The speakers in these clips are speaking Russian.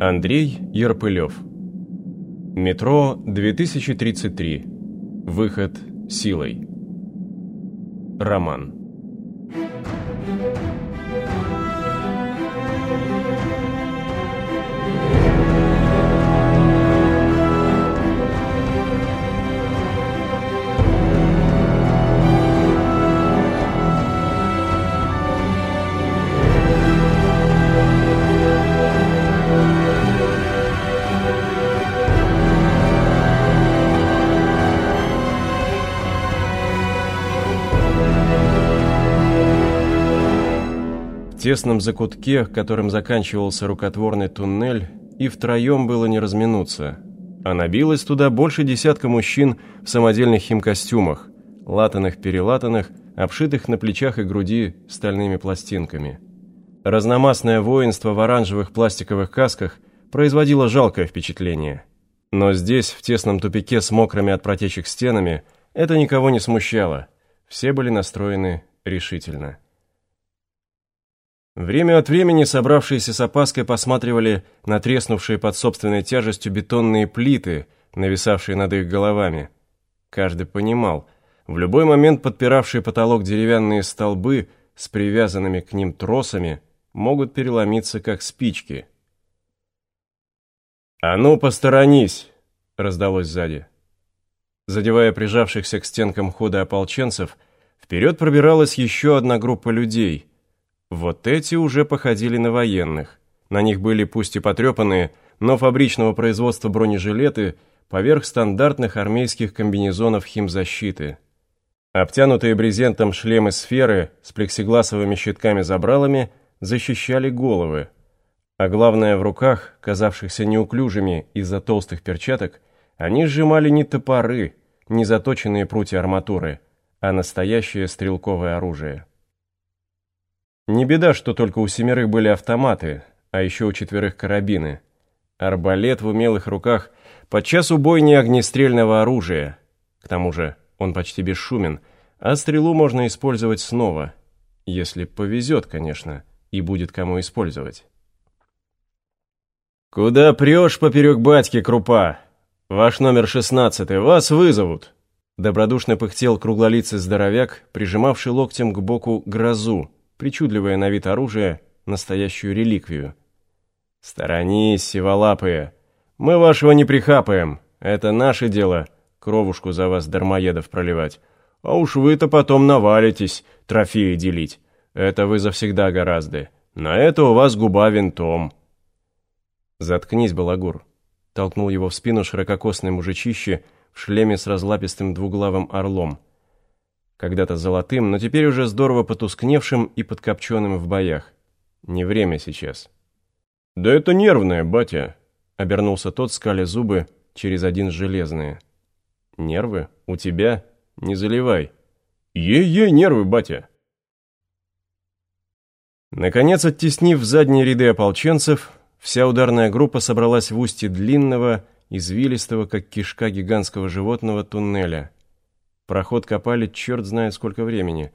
Андрей Ерпылев. Метро 2033. Выход силой. Роман. Тесном закутке, которым заканчивался рукотворный туннель, и втроем было не разминуться. А набилось туда больше десятка мужчин в самодельных химкостюмах, латаных-перелатанных, обшитых на плечах и груди стальными пластинками. Разномастное воинство в оранжевых пластиковых касках производило жалкое впечатление. Но здесь, в тесном тупике с мокрыми от протечек стенами, это никого не смущало. Все были настроены решительно. Время от времени собравшиеся с опаской посматривали на треснувшие под собственной тяжестью бетонные плиты, нависавшие над их головами. Каждый понимал, в любой момент подпиравшие потолок деревянные столбы с привязанными к ним тросами могут переломиться, как спички. «А ну, посторонись!» — раздалось сзади. Задевая прижавшихся к стенкам хода ополченцев, вперед пробиралась еще одна группа людей — вот эти уже походили на военных. На них были пусть и потрепанные, но фабричного производства бронежилеты поверх стандартных армейских комбинезонов химзащиты. Обтянутые брезентом шлемы сферы с плексигласовыми щитками-забралами защищали головы. А главное, в руках, казавшихся неуклюжими из-за толстых перчаток, они сжимали не топоры, не заточенные прутья арматуры, а настоящее стрелковое оружие. Не беда, что только у семерых были автоматы, а еще у четверых карабины. Арбалет в умелых руках подчас убойнее огнестрельного оружия. К тому же он почти бесшумен, а стрелу можно использовать снова, если повезет, конечно, и будет кому использовать. «Куда прешь поперек батьки, крупа? Ваш номер шестнадцатый, вас вызовут!» Добродушно пыхтел круглолицый здоровяк, прижимавший локтем к боку грозу, причудливое на вид оружие, настоящую реликвию. «Сторонись, сиволапые! Мы вашего не прихапаем, это наше дело, кровушку за вас, дармоедов, проливать. А уж вы-то потом навалитесь, трофеи делить. Это вы завсегда гораздо. На это у вас губа винтом». «Заткнись, балагур!» — толкнул его в спину ширококосный мужичище в шлеме с разлапистым двуглавым орлом — когда-то золотым, но теперь уже здорово потускневшим и подкопченным в боях. Не время сейчас. «Да это нервное, батя!» — обернулся тот, скаля зубы через один железные. «Нервы? У тебя? Не заливай!» «Е-е, нервы, батя!» Наконец, оттеснив задние ряды ополченцев, вся ударная группа собралась в устье длинного, извилистого, как кишка гигантского животного, туннеля — Проход копали черт знает сколько времени.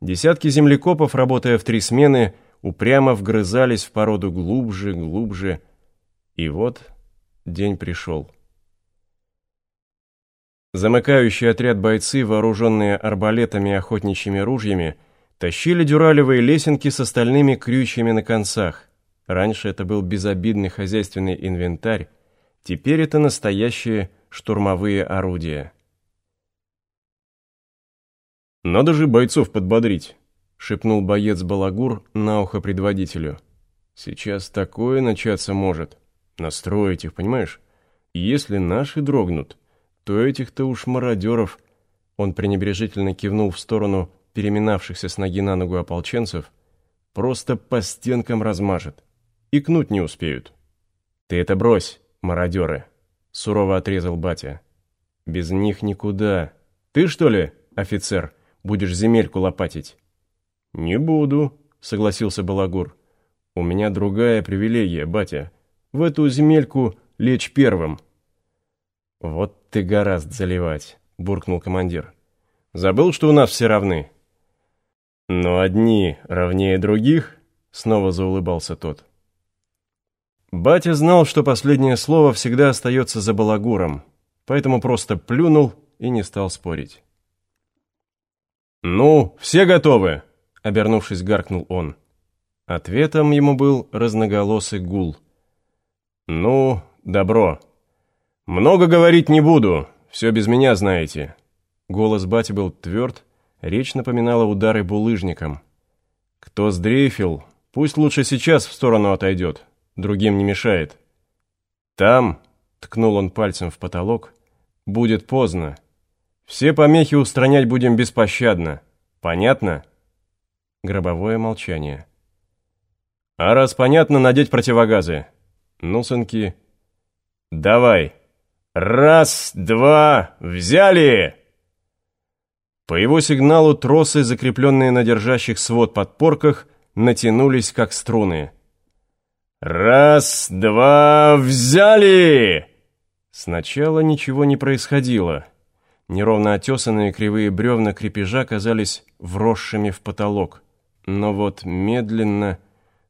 Десятки землекопов, работая в три смены, упрямо вгрызались в породу глубже, глубже. И вот день пришел. Замыкающий отряд бойцы, вооруженные арбалетами и охотничьими ружьями, тащили дюралевые лесенки с остальными крючьями на концах. Раньше это был безобидный хозяйственный инвентарь, теперь это настоящие штурмовые орудия. «Надо же бойцов подбодрить», — шепнул боец Балагур на ухо предводителю. «Сейчас такое начаться может. Настроить их, понимаешь? Если наши дрогнут, то этих-то уж мародеров...» Он пренебрежительно кивнул в сторону переминавшихся с ноги на ногу ополченцев. «Просто по стенкам размажет. Икнуть не успеют». «Ты это брось, мародеры», — сурово отрезал батя. «Без них никуда. Ты, что ли, офицер?» Будешь земельку лопатить». «Не буду», — согласился Балагур. «У меня другая привилегия, батя. В эту земельку лечь первым». «Вот ты гораст заливать», — буркнул командир. «Забыл, что у нас все равны?» «Но одни равнее других», — снова заулыбался тот. Батя знал, что последнее слово всегда остается за балагуром, поэтому просто плюнул и не стал спорить. «Ну, все готовы?» — обернувшись, гаркнул он. Ответом ему был разноголосый гул. «Ну, добро. Много говорить не буду, все без меня знаете». Голос бати был тверд, речь напоминала удары булыжником. «Кто сдрейфил, пусть лучше сейчас в сторону отойдет, другим не мешает. Там, — ткнул он пальцем в потолок, — будет поздно. Все помехи устранять будем беспощадно. Понятно?» Гробовое молчание. А раз понятно, надеть противогазы. Ну, сынки, давай. Раз, два, взяли! По его сигналу тросы, закрепленные на держащих свод подпорках, натянулись как струны. «Раз, два, взяли!» Сначала ничего не происходило. Неровно отесанные кривые бревна крепежа казались вросшими в потолок. Но вот медленно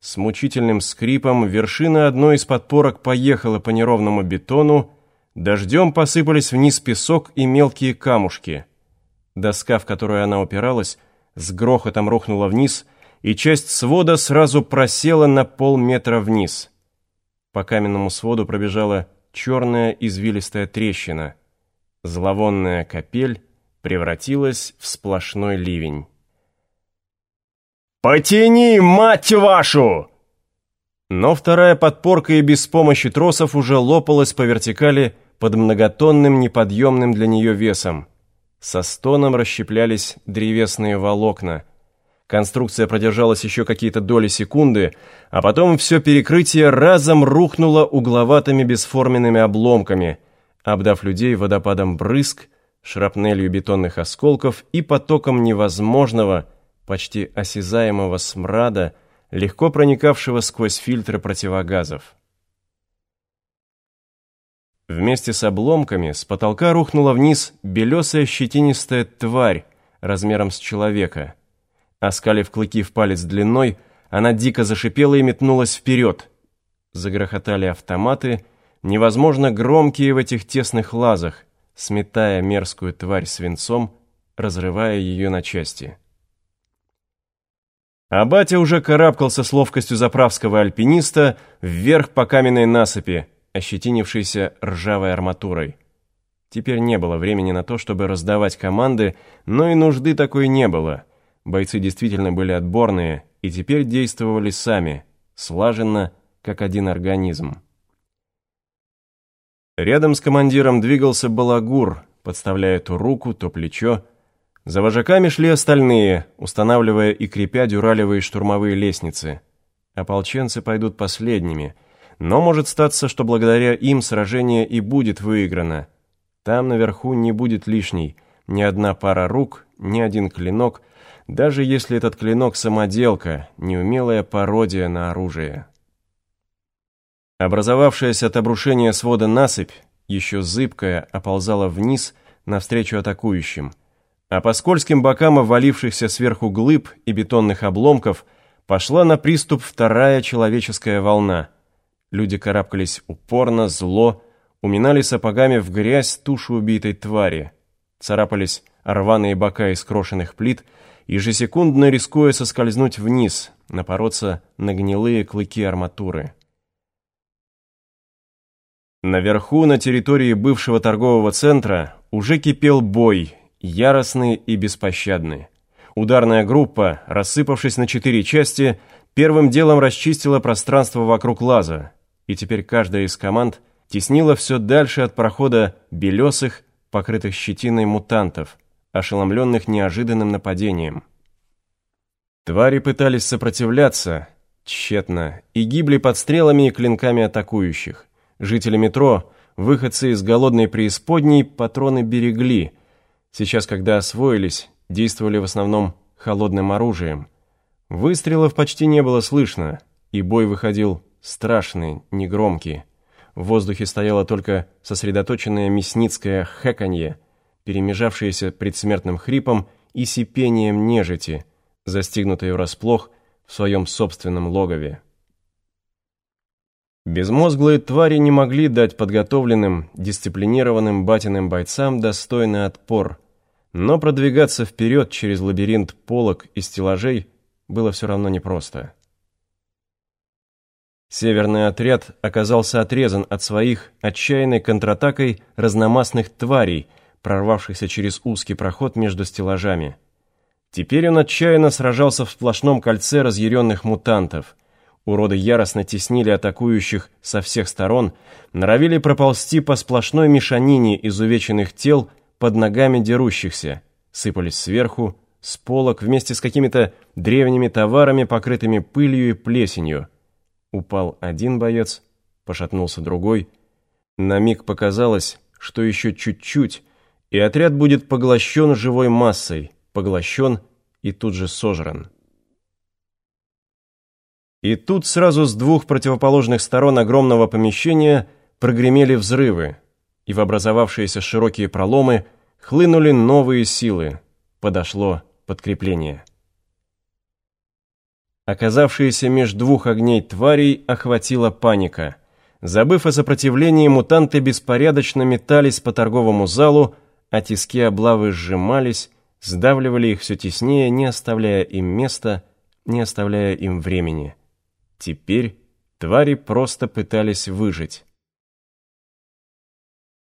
с мучительным скрипом вершина одной из подпорок поехала по неровному бетону, дождем посыпались вниз песок и мелкие камушки. Доска, в которую она упиралась, с грохотом рухнула вниз, и часть свода сразу просела на полметра вниз. По каменному своду пробежала черная извилистая трещина. Зловонная капель превратилась в сплошной ливень. «Потяни, мать вашу!» Но вторая подпорка и без помощи тросов уже лопалась по вертикали под многотонным неподъемным для нее весом. Со стоном расщеплялись древесные волокна. Конструкция продержалась еще какие-то доли секунды, а потом все перекрытие разом рухнуло угловатыми бесформенными обломками, обдав людей водопадом брызг, шрапнелью бетонных осколков и потоком невозможного – почти осязаемого смрада, легко проникавшего сквозь фильтры противогазов. Вместе с обломками с потолка рухнула вниз белесая щетинистая тварь размером с человека. Оскалив клыки в палец длиной, она дико зашипела и метнулась вперед. Загрохотали автоматы, невозможно громкие в этих тесных лазах, сметая мерзкую тварь свинцом, разрывая ее на части. А батя уже карабкался с ловкостью заправского альпиниста вверх по каменной насыпи, ощетинившейся ржавой арматурой. Теперь не было времени на то, чтобы раздавать команды, но и нужды такой не было. Бойцы действительно были отборные и теперь действовали сами, слаженно, как один организм. Рядом с командиром двигался балагур, подставляя то руку, то плечо, за вожаками шли остальные, устанавливая и крепя дюралевые штурмовые лестницы. Ополченцы пойдут последними, но может статься, что благодаря им сражение и будет выиграно. Там наверху не будет лишней ни одна пара рук, ни один клинок, даже если этот клинок самоделка, неумелая пародия на оружие. Образовавшаяся от обрушения свода насыпь, еще зыбкая, оползала вниз навстречу атакующим – а по скользким бокам обвалившихся сверху глыб и бетонных обломков пошла на приступ вторая человеческая волна. Люди карабкались упорно, зло, уминали сапогами в грязь тушу убитой твари, царапались рваные бока из крошенных плит, ежесекундно рискуя соскользнуть вниз, напороться на гнилые клыки арматуры. Наверху, на территории бывшего торгового центра, уже кипел бой, яростные и беспощадные. Ударная группа, рассыпавшись на четыре части, первым делом расчистила пространство вокруг лаза, и теперь каждая из команд теснила все дальше от прохода белесых, покрытых щетиной мутантов, ошеломленных неожиданным нападением. Твари пытались сопротивляться, тщетно, и гибли под стрелами и клинками атакующих. Жители метро, выходцы из голодной преисподней, патроны берегли – Сейчас, когда освоились, действовали в основном холодным оружием. Выстрелов почти не было слышно, и бой выходил страшный, негромкий. В воздухе стояло только сосредоточенное мясницкое хэканье, перемежавшееся предсмертным хрипом и сипением нежити, застигнутой врасплох в своем собственном логове. Безмозглые твари не могли дать подготовленным, дисциплинированным батиным бойцам достойный отпор, но продвигаться вперед через лабиринт полок и стеллажей было все равно непросто. Северный отряд оказался отрезан от своих отчаянной контратакой разномастных тварей, прорвавшихся через узкий проход между стеллажами. Теперь он отчаянно сражался в сплошном кольце разъяренных мутантов. Уроды яростно теснили атакующих со всех сторон, норовили проползти по сплошной мешанине изувеченных тел под ногами дерущихся, сыпались сверху, с полок вместе с какими-то древними товарами, покрытыми пылью и плесенью – Упал один боец, пошатнулся другой. На миг показалось, что еще чуть-чуть, и отряд будет поглощен живой массой, поглощен и тут же сожран. И тут сразу с двух противоположных сторон огромного помещения прогремели взрывы, и в образовавшиеся широкие проломы хлынули новые силы. Подошло подкрепление. Оказавшиеся меж двух огней тварей охватила паника. Забыв о сопротивлении, мутанты беспорядочно метались по торговому залу, а тиски облавы сжимались, сдавливали их все теснее, не оставляя им места, не оставляя им времени. Теперь твари просто пытались выжить.